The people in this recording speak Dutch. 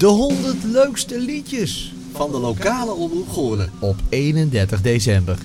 De 100 leukste liedjes Van de lokale omroep Goorlen. op 31 december.